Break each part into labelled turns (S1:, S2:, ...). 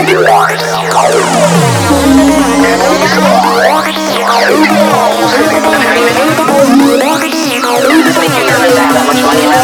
S1: much money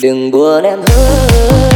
S1: đừng buồn em hơn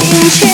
S1: 青春。